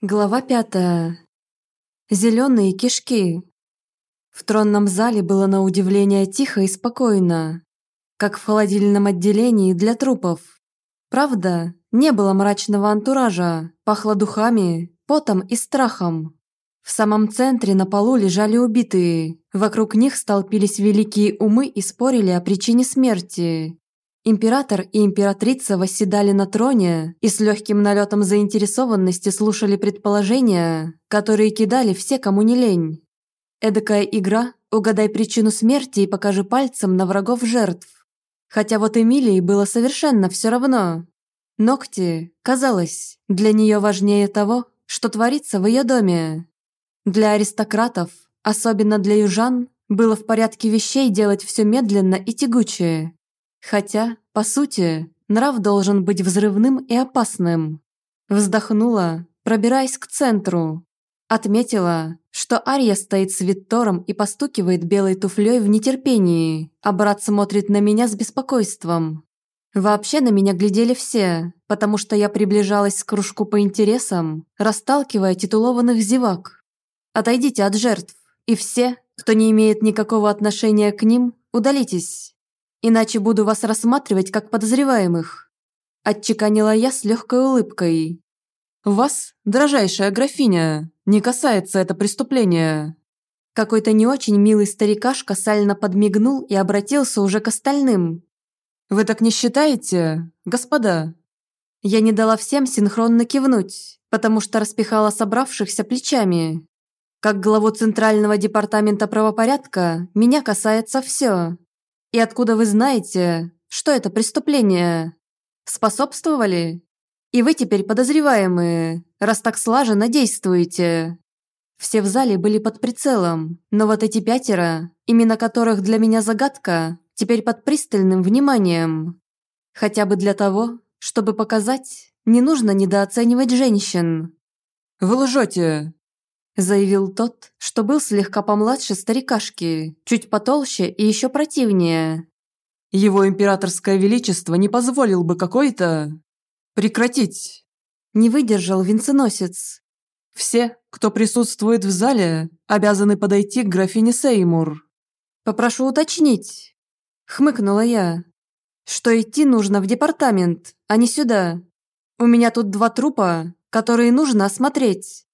Глава пятая. Зеленые кишки. В тронном зале было на удивление тихо и спокойно, как в холодильном отделении для трупов. Правда, не было мрачного антуража, пахло духами, потом и страхом. В самом центре на полу лежали убитые, вокруг них столпились великие умы и спорили о причине смерти. Император и императрица восседали на троне и с легким налетом заинтересованности слушали предположения, которые кидали все, кому не лень. Эдакая игра «Угадай причину смерти и покажи пальцем на врагов жертв». Хотя вот Эмилии было совершенно все равно. Ногти, казалось, для нее важнее того, что творится в ее доме. Для аристократов, особенно для южан, было в порядке вещей делать все медленно и тягуче, Хотя, по сути, нрав должен быть взрывным и опасным. Вздохнула, пробираясь к центру. Отметила, что Ария стоит с Виттором и постукивает белой туфлей в нетерпении, а брат смотрит на меня с беспокойством. Вообще на меня глядели все, потому что я приближалась к кружку по интересам, расталкивая титулованных зевак. Отойдите от жертв, и все, кто не имеет никакого отношения к ним, удалитесь. Иначе буду вас рассматривать как подозреваемых. Отчеканила я с легкой улыбкой. Вас, дрожайшая графиня, не касается это преступление. Какой-то не очень милый старикашка сально подмигнул и обратился уже к остальным. «Вы так не считаете, господа?» Я не дала всем синхронно кивнуть, потому что распихала собравшихся плечами. Как главу Центрального департамента правопорядка, меня касается все. И откуда вы знаете, что это преступление? Способствовали? И вы теперь подозреваемые, раз так слаженно действуете. Все в зале были под прицелом, но вот эти пятеро, имена которых для меня загадка, теперь под пристальным вниманием. Хотя бы для того, чтобы показать, не нужно недооценивать женщин. «Вы лжете!» Заявил тот, что был слегка помладше старикашки, чуть потолще и еще противнее. Его императорское величество не позволил бы какой-то... Прекратить. Не выдержал венценосец. Все, кто присутствует в зале, обязаны подойти к графине Сеймур. Попрошу уточнить. Хмыкнула я. Что идти нужно в департамент, а не сюда. У меня тут два трупа, которые нужно осмотреть.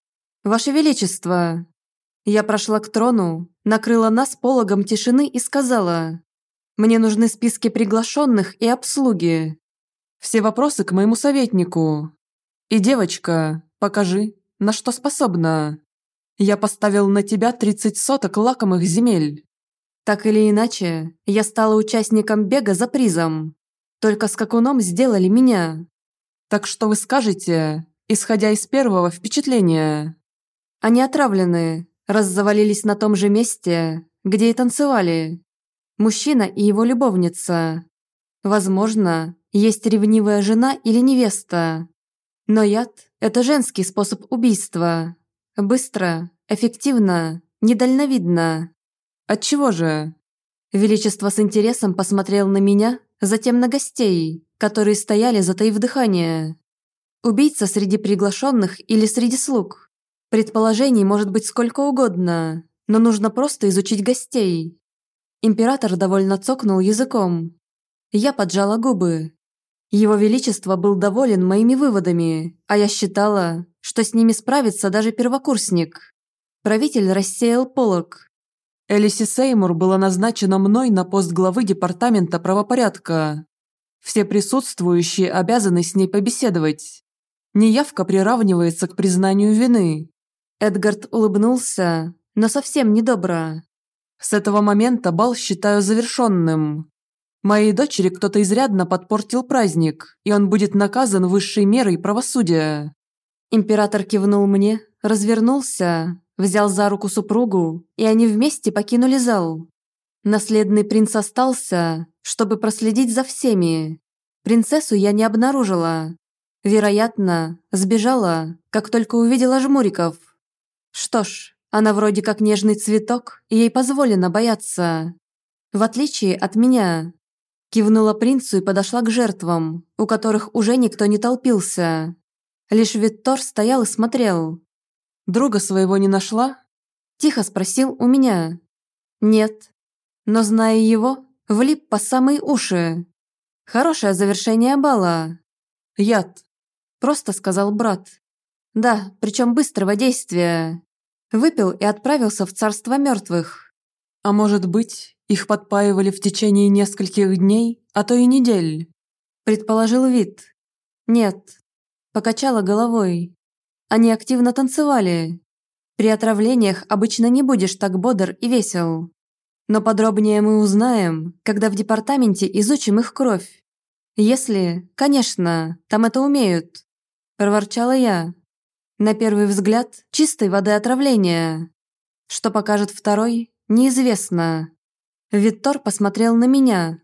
«Ваше Величество!» Я прошла к трону, накрыла нас пологом тишины и сказала, «Мне нужны списки приглашенных и обслуги. Все вопросы к моему советнику. И, девочка, покажи, на что способна. Я поставил на тебя 30 соток лакомых земель. Так или иначе, я стала участником бега за призом. Только скакуном сделали меня. Так что вы скажете, исходя из первого впечатления?» Они отравленные, раз завалились на том же месте, где и танцевали. Мужчина и его любовница. Возможно, есть ревнивая жена или невеста. Но яд – это женский способ убийства. Быстро, эффективно, недальновидно. Отчего же? Величество с интересом посмотрел на меня, затем на гостей, которые стояли, затаив дыхание. Убийца среди приглашенных или среди слуг? Предположений может быть сколько угодно, но нужно просто изучить гостей. Император довольно цокнул языком. Я поджала губы. Его Величество был доволен моими выводами, а я считала, что с ними справится даже первокурсник. Правитель рассеял полог. Элиси Сеймур была назначена мной на пост главы Департамента правопорядка. Все присутствующие обязаны с ней побеседовать. Неявка приравнивается к признанию вины. Эдгард улыбнулся, но совсем недобро. «С этого момента бал считаю завершенным. Моей дочери кто-то изрядно подпортил праздник, и он будет наказан высшей мерой правосудия». Император кивнул мне, развернулся, взял за руку супругу, и они вместе покинули зал. Наследный принц остался, чтобы проследить за всеми. Принцессу я не обнаружила. Вероятно, сбежала, как только увидела жмуриков. Что ж, она вроде как нежный цветок, и ей позволено бояться. В отличие от меня. Кивнула принцу и подошла к жертвам, у которых уже никто не толпился. Лишь Виттор стоял и смотрел. «Друга своего не нашла?» Тихо спросил у меня. «Нет. Но, зная его, влип по самые уши. Хорошее завершение бала». «Яд», – просто сказал брат. «Да, причем быстрого действия. Выпил и отправился в царство мертвых». «А может быть, их подпаивали в течение нескольких дней, а то и недель?» – предположил вид. «Нет». Покачала головой. Они активно танцевали. При отравлениях обычно не будешь так бодр и весел. Но подробнее мы узнаем, когда в департаменте изучим их кровь. Если, конечно, там это умеют. Проворчала я. На первый взгляд, чистой воды отравление. Что покажет второй, неизвестно. Виттор посмотрел на меня.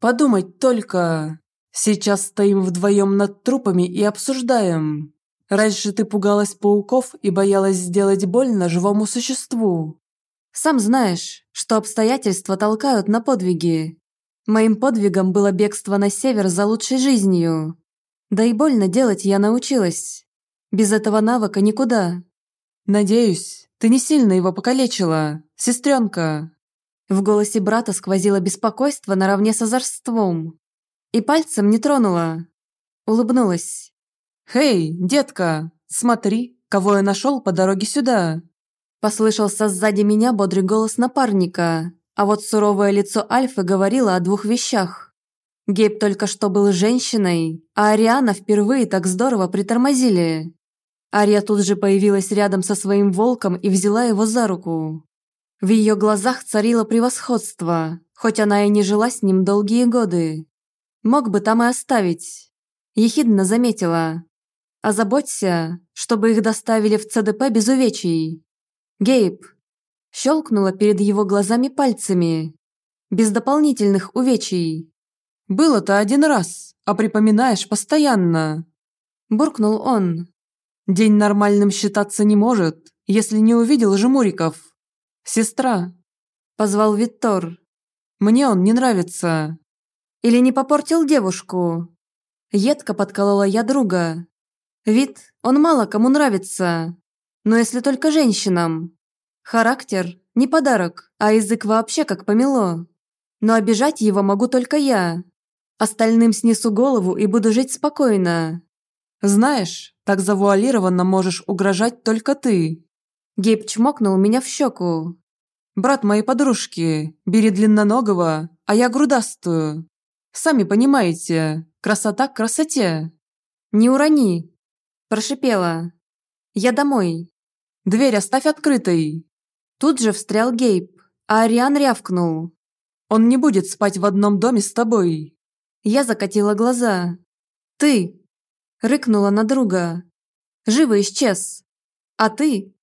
«Подумать только. Сейчас стоим вдвоем над трупами и обсуждаем. Раньше ты пугалась пауков и боялась сделать больно живому существу. Сам знаешь, что обстоятельства толкают на подвиги. Моим подвигом было бегство на север за лучшей жизнью. Да и больно делать я научилась. Без этого навыка никуда. Надеюсь, ты не сильно его покалечила, сестренка. В голосе брата сквозило беспокойство наравне с озорством. И пальцем не тронула. Улыбнулась. «Хей, детка, смотри, кого я нашел по дороге сюда!» Послышался сзади меня бодрый голос напарника, а вот суровое лицо Альфы говорило о двух вещах. Гейб только что был женщиной, а Ариана впервые так здорово притормозили. Ария тут же появилась рядом со своим волком и взяла его за руку. В ее глазах царило превосходство, хоть она и не жила с ним долгие годы. Мог бы там и оставить. Ехидно заметила. Озаботься, чтобы их доставили в ЦДП без увечий. Гейб. Щелкнула перед его глазами пальцами. Без дополнительных увечий. «Было-то один раз, а припоминаешь постоянно», – буркнул он. «День нормальным считаться не может, если не увидел жмуриков. Сестра», – позвал Виттор. «Мне он не нравится». «Или не попортил девушку?» Едко подколола я друга. Вид, он мало кому нравится. Но если только женщинам. Характер – не подарок, а язык вообще как помело. Но обижать его могу только я. Остальным снесу голову и буду жить спокойно. Знаешь, так завуалированно можешь угрожать только ты. Гейб чмокнул меня в щеку. Брат моей подружки, бери длинноногого, а я грудастую. Сами понимаете, красота к красоте. Не урони, Прошипела. «Я домой». «Дверь оставь открытой». Тут же встрял Гейб, а Ариан рявкнул. «Он не будет спать в одном доме с тобой». Я закатила глаза. «Ты!» Рыкнула на друга. «Живо исчез!» «А ты?»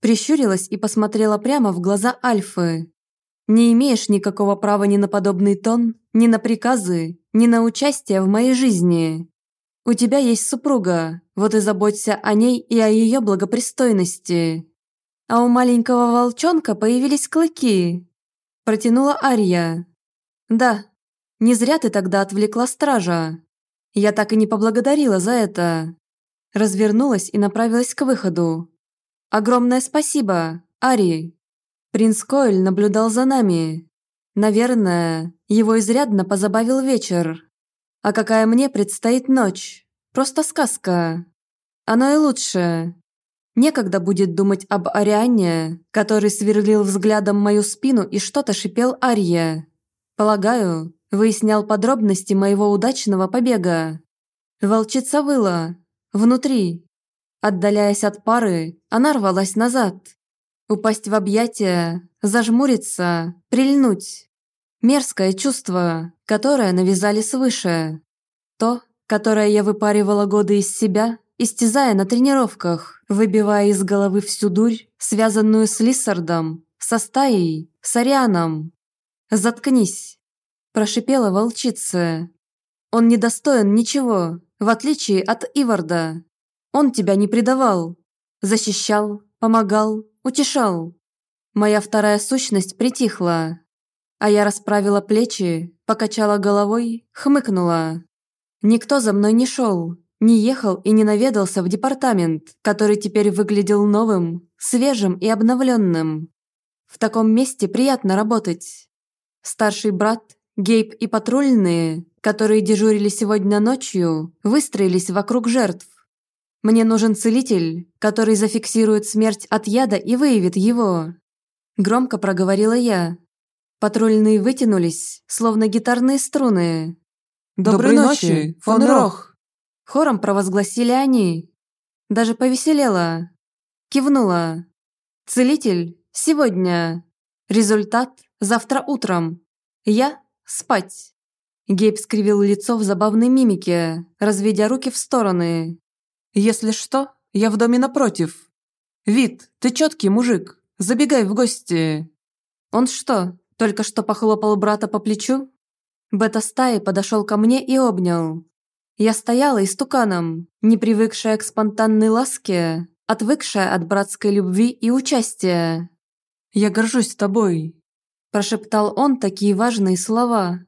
Прищурилась и посмотрела прямо в глаза Альфы. «Не имеешь никакого права ни на подобный тон, ни на приказы, ни на участие в моей жизни. У тебя есть супруга, вот и заботься о ней и о ее благопристойности. А у маленького волчонка появились клыки. Протянула Ария. Да, не зря ты тогда отвлекла стража. Я так и не поблагодарила за это. Развернулась и направилась к выходу. Огромное спасибо, Ари. Принц Койль наблюдал за нами. Наверное, его изрядно позабавил вечер. А какая мне предстоит ночь? Просто сказка. Оно и лучше. Некогда будет думать об Ариане, который сверлил взглядом мою спину и что-то шипел Арье. Полагаю, выяснял подробности моего удачного побега. Волчица выла. Внутри. Отдаляясь от пары, она рвалась назад. Упасть в объятия, зажмуриться, прильнуть. Мерзкое чувство, которое навязали свыше. То, которое я выпаривала годы из себя, истязая на тренировках, выбивая из головы всю дурь, связанную с Лиссардом, со стаей, с Арианом. «Заткнись!» – прошипела волчица. «Он недостоин ничего, в отличие от Иварда. Он тебя не предавал, защищал, помогал, утешал. Моя вторая сущность притихла, а я расправила плечи, покачала головой, хмыкнула. Никто за мной не шел, Не ехал и не наведался в департамент, который теперь выглядел новым, свежим и обновленным. В таком месте приятно работать. Старший брат, Гейб и патрульные, которые дежурили сегодня ночью, выстроились вокруг жертв. Мне нужен целитель, который зафиксирует смерть от яда и выявит его. Громко проговорила я. Патрульные вытянулись, словно гитарные струны. «Доброй ночи, фон Рох!» Хором провозгласили они. Даже повеселела. Кивнула. «Целитель, сегодня. Результат завтра утром. Я спать». Гейб скривил лицо в забавной мимике, разведя руки в стороны. «Если что, я в доме напротив. Вид, ты четкий мужик, забегай в гости». «Он что, только что похлопал брата по плечу?» Бета-стаи подошел ко мне и обнял. Я стояла истуканом, не привыкшая к спонтанной ласке, отвыкшая от братской любви и участия. «Я горжусь тобой», – прошептал он такие важные слова.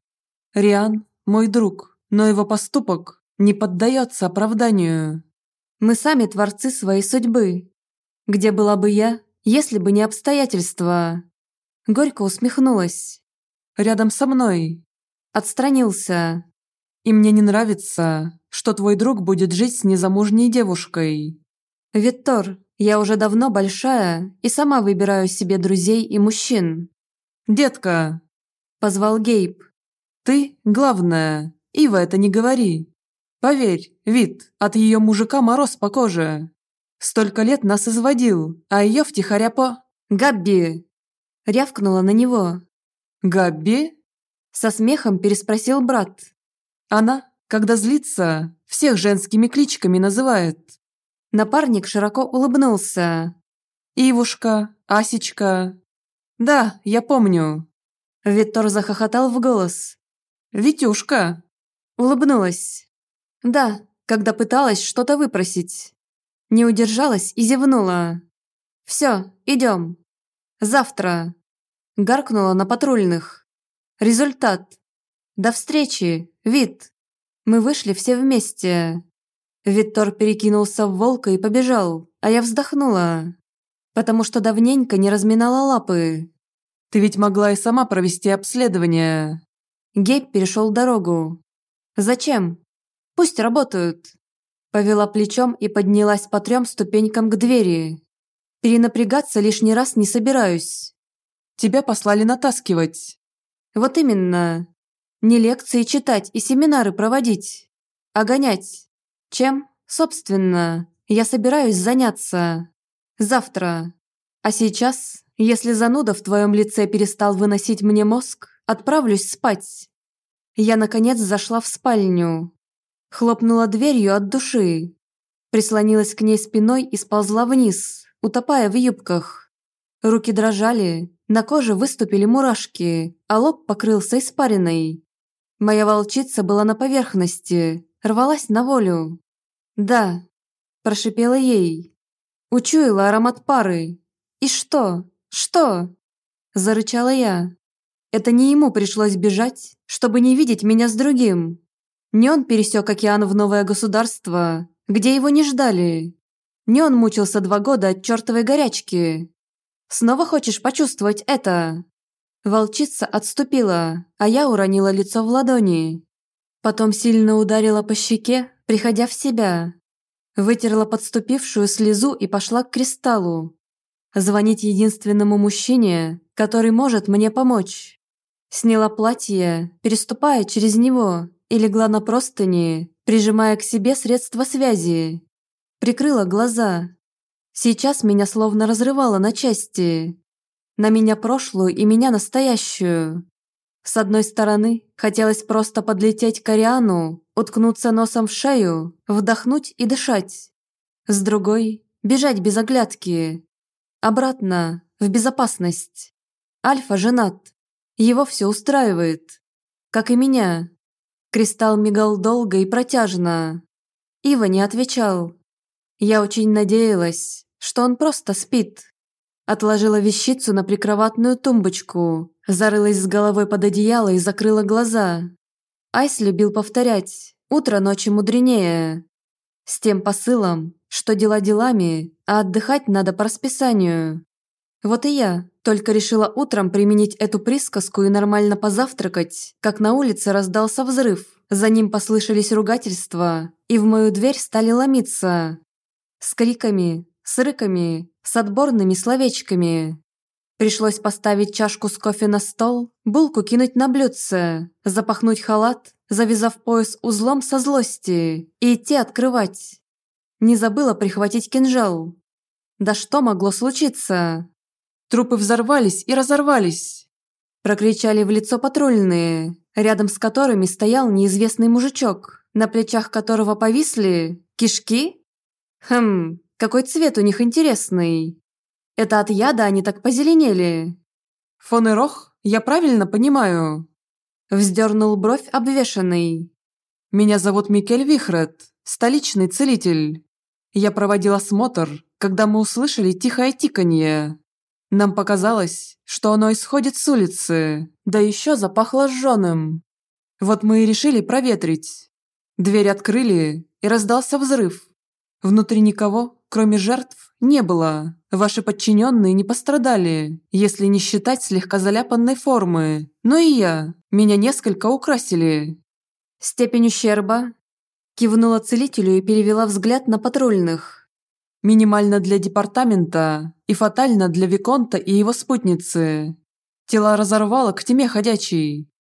«Риан – мой друг, но его поступок не поддается оправданию. Мы сами творцы своей судьбы. Где была бы я, если бы не обстоятельства?» Горько усмехнулась. «Рядом со мной». Отстранился. «И мне не нравится, что твой друг будет жить с незамужней девушкой». «Виттор, я уже давно большая и сама выбираю себе друзей и мужчин». «Детка!» – позвал Гейб. «Ты – главное, Ива это не говори. Поверь, вид, от ее мужика мороз по коже. Столько лет нас изводил, а ее втихаря по...» «Габби!» – рявкнула на него. «Габби?» – со смехом переспросил брат. «Она, когда злится, всех женскими кличками называет». Напарник широко улыбнулся. «Ивушка, Асечка». «Да, я помню». Виттор захохотал в голос. «Витюшка». Улыбнулась. «Да, когда пыталась что-то выпросить». Не удержалась и зевнула. «Все, идем. Завтра». Гаркнула на патрульных. «Результат. До встречи, Вит». Мы вышли все вместе. Виттор перекинулся в волка и побежал, а я вздохнула, потому что давненько не разминала лапы. «Ты ведь могла и сама провести обследование». Гейб перешел дорогу. «Зачем? Пусть работают». Повела плечом и поднялась по трем ступенькам к двери. Перенапрягаться лишний раз не собираюсь. Тебя послали натаскивать. Вот именно. Не лекции читать и семинары проводить, а гонять. Чем, собственно, я собираюсь заняться? Завтра. А сейчас, если зануда в твоем лице перестал выносить мне мозг, отправлюсь спать. Я, наконец, зашла в спальню. Хлопнула дверью от души. Прислонилась к ней спиной и сползла вниз, утопая в юбках. Руки дрожали, на коже выступили мурашки, а лоб покрылся испариной. Моя волчица была на поверхности, рвалась на волю. «Да», – прошипела ей. Учуяла аромат пары. «И что? Что?» – зарычала я. Это не ему пришлось бежать, чтобы не видеть меня с другим. Не он пересек океан в новое государство, где его не ждали. Не он мучился два года от чертовой горячки. Снова хочешь почувствовать это?» Волчица отступила, а я уронила лицо в ладони. Потом сильно ударила по щеке, приходя в себя. Вытерла подступившую слезу и пошла к кристаллу. Звонить единственному мужчине, который может мне помочь. Сняла платье, переступая через него, и легла на простыни, прижимая к себе средства связи. Прикрыла глаза. Сейчас меня словно разрывало на части. На меня прошлую и меня настоящую. С одной стороны, хотелось просто подлететь к Ариану, уткнуться носом в шею, вдохнуть и дышать. С другой – бежать без оглядки. Обратно, в безопасность. Альфа женат. Его все устраивает. Как и меня. Кристалл мигал долго и протяжно. Ива не отвечал. Я очень надеялась, что он просто спит. Отложила вещицу на прикроватную тумбочку, зарылась с головой под одеяло и закрыла глаза. Айс любил повторять «Утро ночи мудренее». С тем посылом, что дела делами, а отдыхать надо по расписанию. Вот и я только решила утром применить эту присказку и нормально позавтракать, как на улице раздался взрыв. За ним послышались ругательства, и в мою дверь стали ломиться. С криками, с рыками, с отборными словечками. Пришлось поставить чашку с кофе на стол, булку кинуть на блюдце, запахнуть халат, завязав пояс узлом со злости и идти открывать. Не забыла прихватить кинжал. Да что могло случиться? Трупы взорвались и разорвались. Прокричали в лицо патрульные, рядом с которыми стоял неизвестный мужичок, на плечах которого повисли кишки. Хм, какой цвет у них интересный. Это от яда они так позеленели. Фон Ирох, я правильно понимаю? Вздернул бровь обвешанный. Меня зовут Микель Вихрет, столичный целитель. Я проводил осмотр, когда мы услышали тихое тиканье. Нам показалось, что оно исходит с улицы, да еще запахло жженым. Вот мы и решили проветрить. Дверь открыли, и раздался взрыв. Внутри никого, кроме жертв, не было. Ваши подчиненные не пострадали, если не считать слегка заляпанной формы. Но и я. Меня несколько украсили. Степень ущерба? Кивнула целителю и перевела взгляд на патрульных. Минимально для департамента и фатально для Виконта и его спутницы. Тела разорвало к тьме ходячей.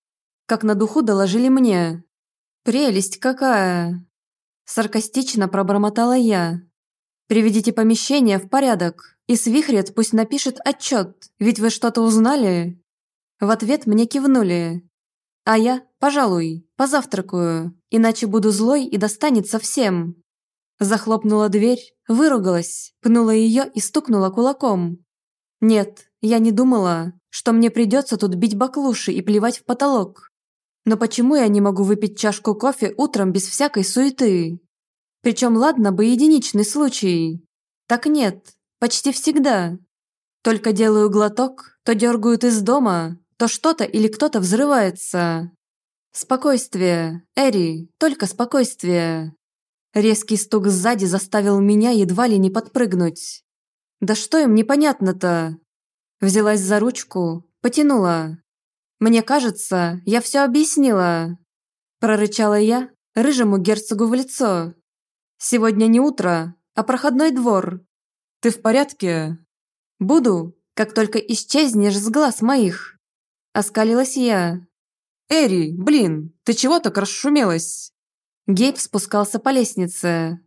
Как на духу доложили мне. Прелесть какая! Саркастично пробормотала я. Приведите помещение в порядок, и Свихрет пусть напишет отчет, ведь вы что-то узнали? В ответ мне кивнули. А я, пожалуй, позавтракаю, иначе буду злой и достанется всем. Захлопнула дверь, выругалась, пнула ее и стукнула кулаком. Нет, я не думала, что мне придется тут бить баклуши и плевать в потолок. Но почему я не могу выпить чашку кофе утром без всякой суеты? Причем ладно бы единичный случай. Так нет, почти всегда. Только делаю глоток, то дергают из дома, то что-то или кто-то взрывается. Спокойствие, Эри, только спокойствие. Резкий стук сзади заставил меня едва ли не подпрыгнуть. Да что им непонятно-то? Взялась за ручку, потянула. Мне кажется, я все объяснила. Прорычала я рыжему герцогу в лицо. Сегодня не утро, а проходной двор. Ты в порядке? Буду, как только исчезнешь с глаз моих. Оскалилась я. Эри, блин, ты чего так расшумелась? Гейб спускался по лестнице.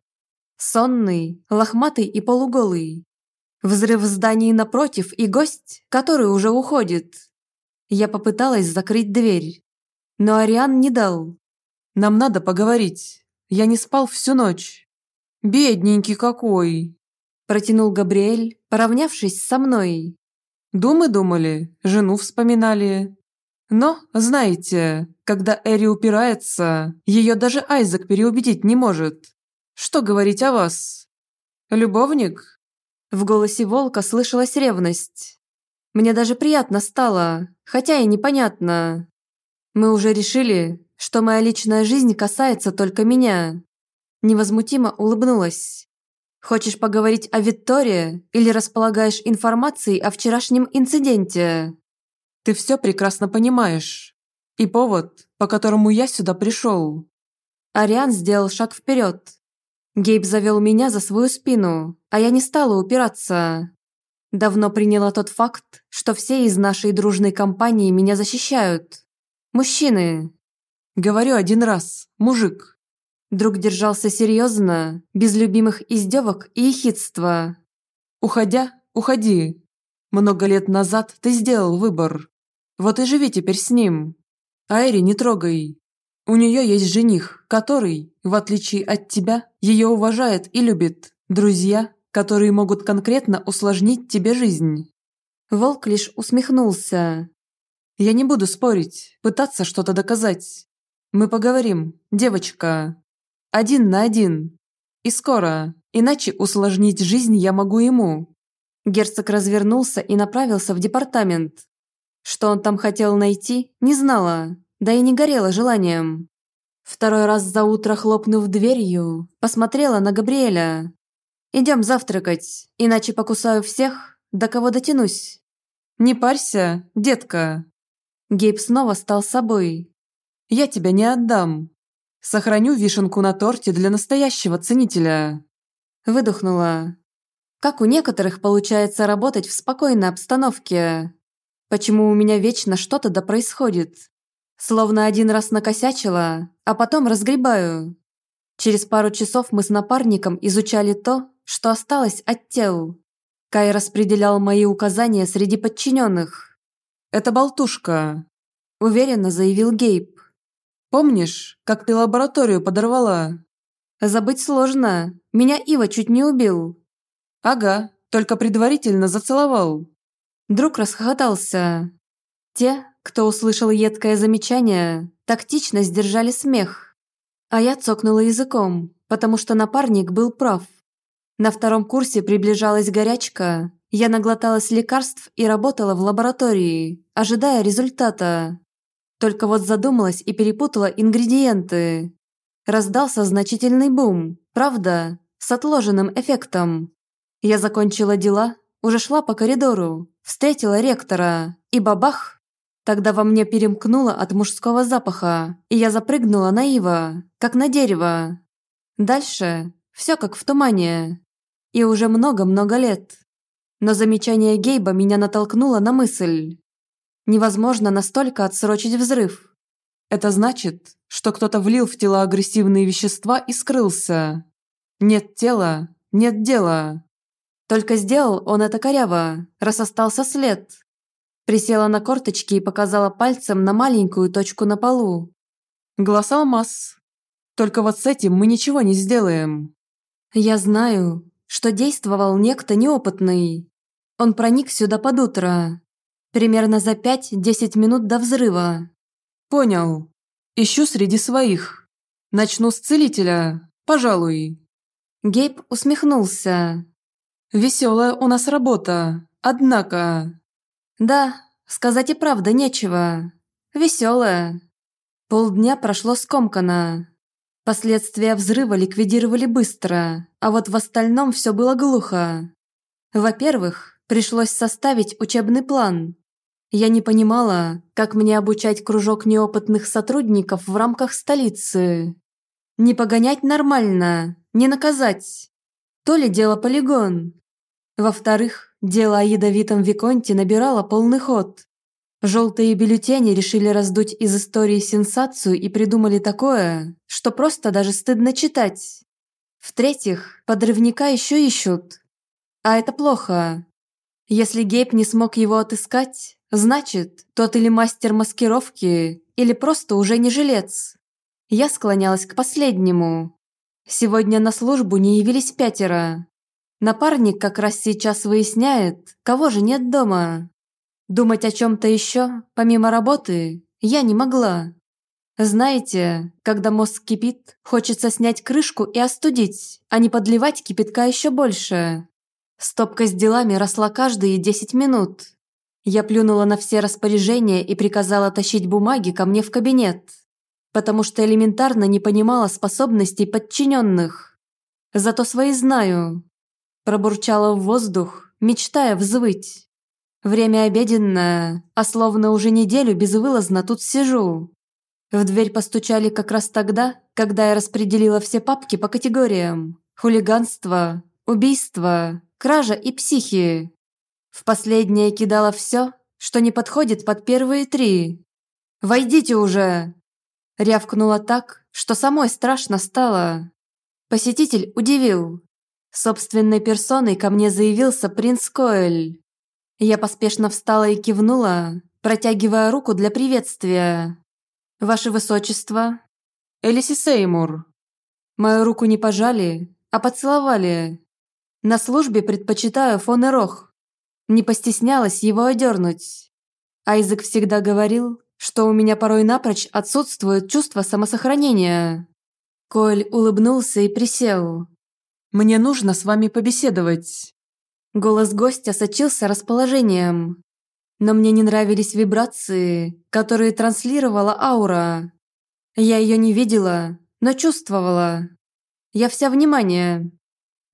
Сонный, лохматый и полуголый. Взрыв в здании напротив и гость, который уже уходит. Я попыталась закрыть дверь, но Ариан не дал. «Нам надо поговорить. Я не спал всю ночь». «Бедненький какой!» Протянул Габриэль, поравнявшись со мной. «Думы думали, жену вспоминали. Но, знаете, когда Эри упирается, ее даже Айзек переубедить не может. Что говорить о вас? Любовник? В голосе волка слышалась ревность. Мне даже приятно стало, хотя и непонятно. Мы уже решили, что моя личная жизнь касается только меня. Невозмутимо улыбнулась. Хочешь поговорить о Виктории или располагаешь информацией о вчерашнем инциденте? Ты все прекрасно понимаешь. И повод, по которому я сюда пришел. Ариан сделал шаг вперед. Гейб завел меня за свою спину, а я не стала упираться. Давно приняла тот факт, что все из нашей дружной компании меня защищают. Мужчины. Говорю один раз, мужик. Друг держался серьезно, без любимых издевок и ехидства. Уходя, уходи. Много лет назад ты сделал выбор. Вот и живи теперь с ним. Айри не трогай. У нее есть жених, который, в отличие от тебя, ее уважает и любит. Друзья, которые могут конкретно усложнить тебе жизнь». Волк лишь усмехнулся. «Я не буду спорить, пытаться что-то доказать. Мы поговорим, девочка. Один на один. И скоро, иначе усложнить жизнь я могу ему». Герцог развернулся и направился в департамент. Что он там хотел найти, не знала, да и не горела желанием. Второй раз за утро хлопнув дверью, посмотрела на Габриэля. «Идем завтракать, иначе покусаю всех, до кого дотянусь». «Не парься, детка». Гейб снова стал собой. «Я тебя не отдам. Сохраню вишенку на торте для настоящего ценителя». Выдохнула. Как у некоторых получается работать в спокойной обстановке? Почему у меня вечно что-то да происходит? Словно один раз накосячила, а потом разгребаю. Через пару часов мы с напарником изучали то, что осталось от тел. Кай распределял мои указания среди подчиненных. «Это болтушка», – уверенно заявил Гейб. «Помнишь, как ты лабораторию подорвала?» «Забыть сложно. Меня Ива чуть не убил». «Ага, только предварительно зацеловал». Друг расхохотался. Те, кто услышал едкое замечание, тактично сдержали смех. А я цокнула языком, потому что напарник был прав. На втором курсе приближалась горячка, я наглоталась лекарств и работала в лаборатории, ожидая результата. Только вот задумалась и перепутала ингредиенты. Раздался значительный бум, правда, с отложенным эффектом. Я закончила дела, уже шла по коридору, встретила ректора, и бабах! Тогда во мне перемкнуло от мужского запаха, и я запрыгнула на ива, как на дерево. Дальше все как в тумане. И уже много-много лет. Но замечание Гейба меня натолкнуло на мысль. Невозможно настолько отсрочить взрыв. Это значит, что кто-то влил в тела агрессивные вещества и скрылся. Нет тела, нет дела. Только сделал он это коряво, раз остался след. Присела на корточки и показала пальцем на маленькую точку на полу. Глаз алмаз. Только вот с этим мы ничего не сделаем. Я знаю, что действовал некто неопытный. Он проник сюда под утро. Примерно за 5-10 минут до взрыва. Понял. Ищу среди своих. Начну с целителя, пожалуй. Гейб усмехнулся. Веселая у нас работа, однако... Да, сказать и правда нечего. Веселая. Полдня прошло скомканно. Последствия взрыва ликвидировали быстро, а вот в остальном все было глухо. Во-первых, пришлось составить учебный план. Я не понимала, как мне обучать кружок неопытных сотрудников в рамках столицы. Не погонять нормально, не наказать. То ли дело полигон. Во-вторых, дело о ядовитом Виконте набирало полный ход. Желтые бюллетени решили раздуть из истории сенсацию и придумали такое, что просто даже стыдно читать. В-третьих, подрывника еще ищут. А это плохо. Если Гейб не смог его отыскать, значит, тот или мастер маскировки, или просто уже не жилец. Я склонялась к последнему. Сегодня на службу не явились пятеро. Напарник как раз сейчас выясняет, кого же нет дома. Думать о чем-то еще, помимо работы, я не могла. Знаете, когда мозг кипит, хочется снять крышку и остудить, а не подливать кипятка еще больше. Стопка с делами росла каждые 10 минут. Я плюнула на все распоряжения и приказала тащить бумаги ко мне в кабинет, потому что элементарно не понимала способностей подчиненных. Зато свои знаю, Пробурчала в воздух, мечтая взвыть. Время обеденное, а словно уже неделю безвылазно тут сижу. В дверь постучали как раз тогда, когда я распределила все папки по категориям. Хулиганство, убийство, кража и психи. В последнее кидала все, что не подходит под первые три. «Войдите уже!» Рявкнула так, что самой страшно стало. Посетитель удивил. Собственной персоной ко мне заявился принц Коэль. Я поспешно встала и кивнула, протягивая руку для приветствия. «Ваше Высочество!» «Элиси Сеймур!» Мою руку не пожали, а поцеловали. На службе предпочитаю фон и. Не постеснялась его одернуть. Айзек всегда говорил, что у меня порой напрочь отсутствует чувство самосохранения. Коэль улыбнулся и присел. Мне нужно с вами побеседовать». Голос гостя сочился расположением. Но мне не нравились вибрации, которые транслировала аура. Я ее не видела, но чувствовала. Я вся внимание.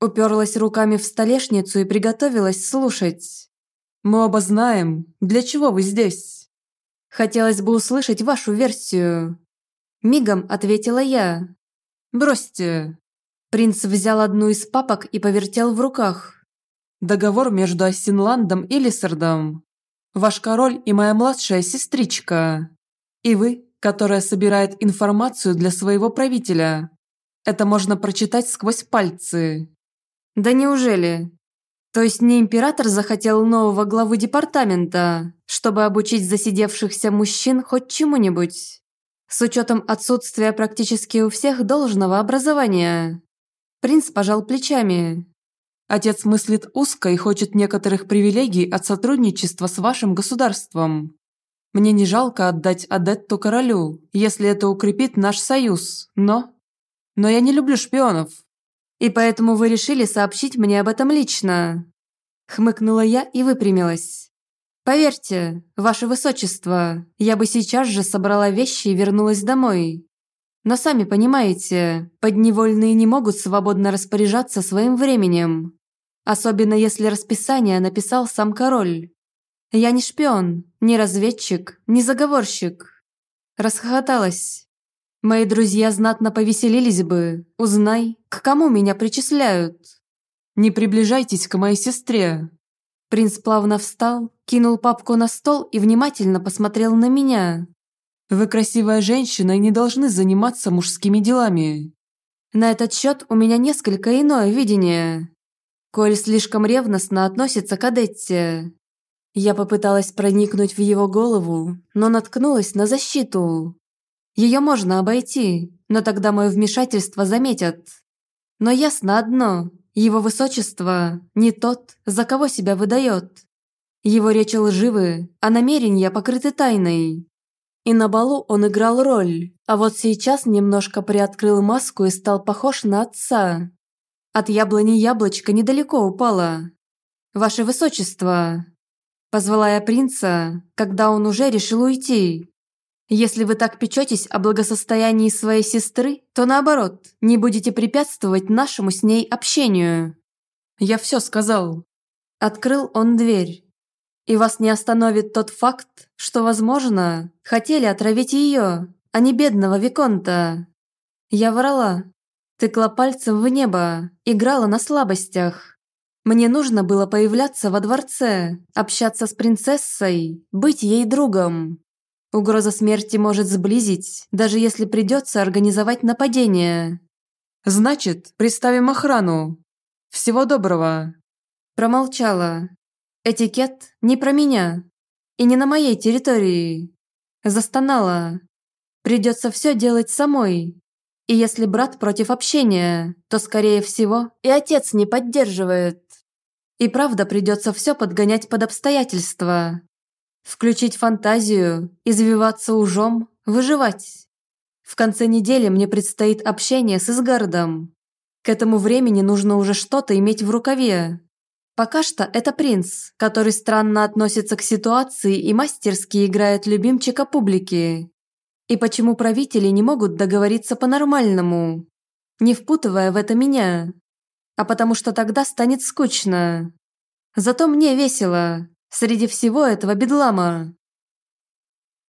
Уперлась руками в столешницу и приготовилась слушать. Мы оба знаем, для чего вы здесь. Хотелось бы услышать вашу версию. Мигом ответила я. Бросьте. Принц взял одну из папок и повертел в руках. Договор между Ассинландом и Лиссардом. Ваш король и моя младшая сестричка. И вы, которая собирает информацию для своего правителя. Это можно прочитать сквозь пальцы. Да неужели? То есть не император захотел нового главы департамента, чтобы обучить засидевшихся мужчин хоть чему-нибудь? С учетом отсутствия практически у всех должного образования. Принц пожал плечами. Отец мыслит узко и хочет некоторых привилегий от сотрудничества с вашим государством. Мне не жалко отдать Адетту королю, если это укрепит наш союз, но... Но я не люблю шпионов. И поэтому вы решили сообщить мне об этом лично. Хмыкнула я и выпрямилась. Поверьте, ваше высочество, я бы сейчас же собрала вещи и вернулась домой. Но сами понимаете, подневольные не могут свободно распоряжаться своим временем. Особенно если расписание написал сам король. Я не шпион, не разведчик, не заговорщик. Расхохоталась. Мои друзья знатно повеселились бы, узнай, к кому меня причисляют. Не приближайтесь к моей сестре. Принц плавно встал, кинул папку на стол и внимательно посмотрел на меня. Вы красивая женщина и не должны заниматься мужскими делами. На этот счет у меня несколько иное видение. Коль слишком ревностно относится к Адетте. Я попыталась проникнуть в его голову, но наткнулась на защиту. Ее можно обойти, но тогда мое вмешательство заметят. Но ясно одно, его высочество не тот, за кого себя выдает. Его речи лживы, а намерения покрыты тайной. И на балу он играл роль, а вот сейчас немножко приоткрыл маску и стал похож на отца. От яблони яблочко недалеко упало. «Ваше высочество!» Позвала я принца, когда он уже решил уйти. «Если вы так печетесь о благосостоянии своей сестры, то наоборот, не будете препятствовать нашему с ней общению». «Я все сказал». Открыл он дверь. И вас не остановит тот факт, что, возможно, хотели отравить ее, а не бедного Виконта. Я врала. Тыкла пальцем в небо, играла на слабостях. Мне нужно было появляться во дворце, общаться с принцессой, быть ей другом. Угроза смерти может сблизить, даже если придется организовать нападение. «Значит, приставим охрану. Всего доброго». Промолчала, Этикет не про меня. И не на моей территории. Застонала. Придется все делать самой. И если брат против общения, то, скорее всего, и отец не поддерживает. И правда придется все подгонять под обстоятельства. Включить фантазию, извиваться ужом, выживать. В конце недели мне предстоит общение с Изгардом. К этому времени нужно уже что-то иметь в рукаве, Пока что это принц, который странно относится к ситуации и мастерски играет любимчика публики. И почему правители не могут договориться по-нормальному, не впутывая в это меня? А потому что тогда станет скучно. Зато мне весело, среди всего этого бедлама.